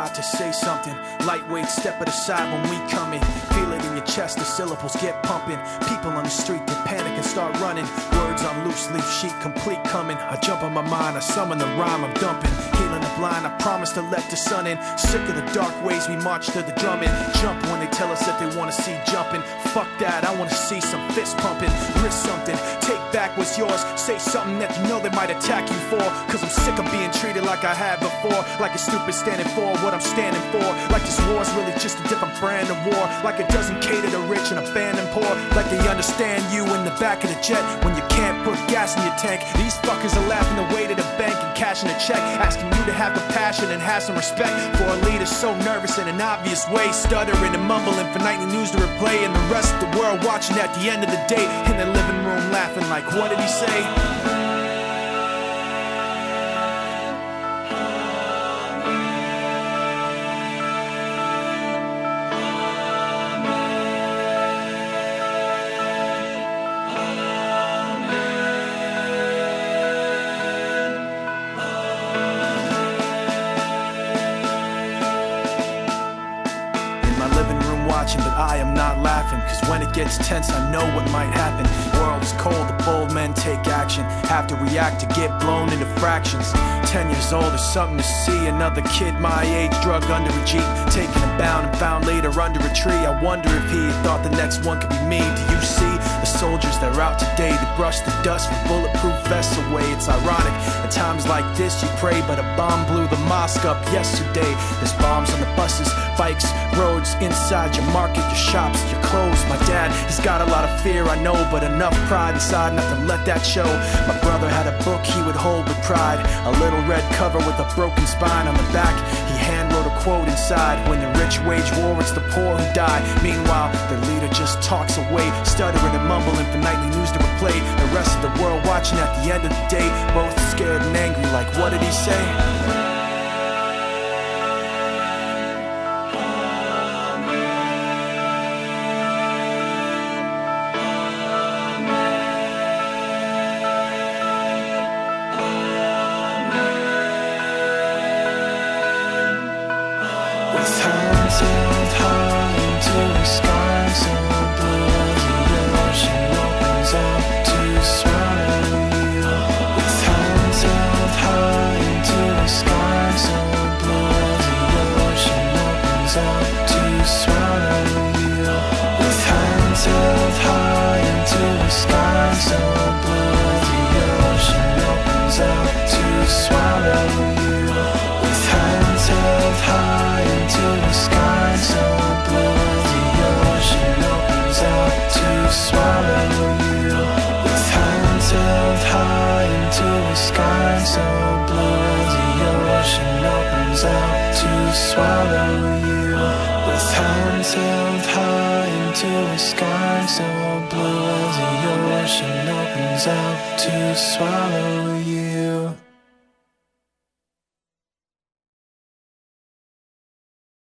about to say something. Lightweight, step it aside when we come in. Feel it in your chest, the syllables get pumping. People on the street get panic and start running. Words on loose leaf sheet, complete coming. I jump on my mind, I summon the rhyme, I'm dumping. Healing I promise to let the sun in. Sick of the dark ways we march to the drumming. Jump when they tell us that they wanna see jumping. Fuck that, I wanna see some fist pumping. Risk something, take back what's yours. Say something that you know they might attack you for. Cause I'm sick of being treated like I have before. Like a stupid standing for what I'm standing for. Like this war's really just a different brand of war. Like it doesn't cater to rich and abandon poor. Like they understand you in the back of the jet when you can't put gas in your tank. These fuckers are laughing away to the bank and cashing a check. Asking you to have compassion and have some respect for a leader so nervous in an obvious way. Stuttering and mumbling for nightly news to replay. And the rest of the world watching at the end of the day in their living room laughing like, what did he say? Watching, but I am not laughing. Cause when it gets tense, I know what might happen. World is cold, the bold men take action. Have to react to get blown into fractions. Ten years old is something to see. Another kid my age drug under a Jeep. Taken and bound and found later under a tree. I wonder if he thought the next one could be me. Do you see soldiers that are out today? They brush the dust from bulletproof vests away. It's ironic. At times like this, you pray, but a bomb blew the mosque up yesterday. There's bombs on the buses, bikes, roads, inside your market, your shops, your clothes. My dad, he's got a lot of fear, I know, but enough pride inside not to let that show. My brother had a book he would hold with pride, a little red cover with a broken spine on the back. He hand wrote a quote inside When the rich wage war, it's the poor who die. Meanwhile, their leader just talks away, stuttering and mumbling for nightly news to replay. The rest of the world watching at the end of the day, both scared and angry, like, what did he say? High into a sky so blue the ocean opens up to swallow you. With hands held high into the sky so blue the ocean opens up to swallow you.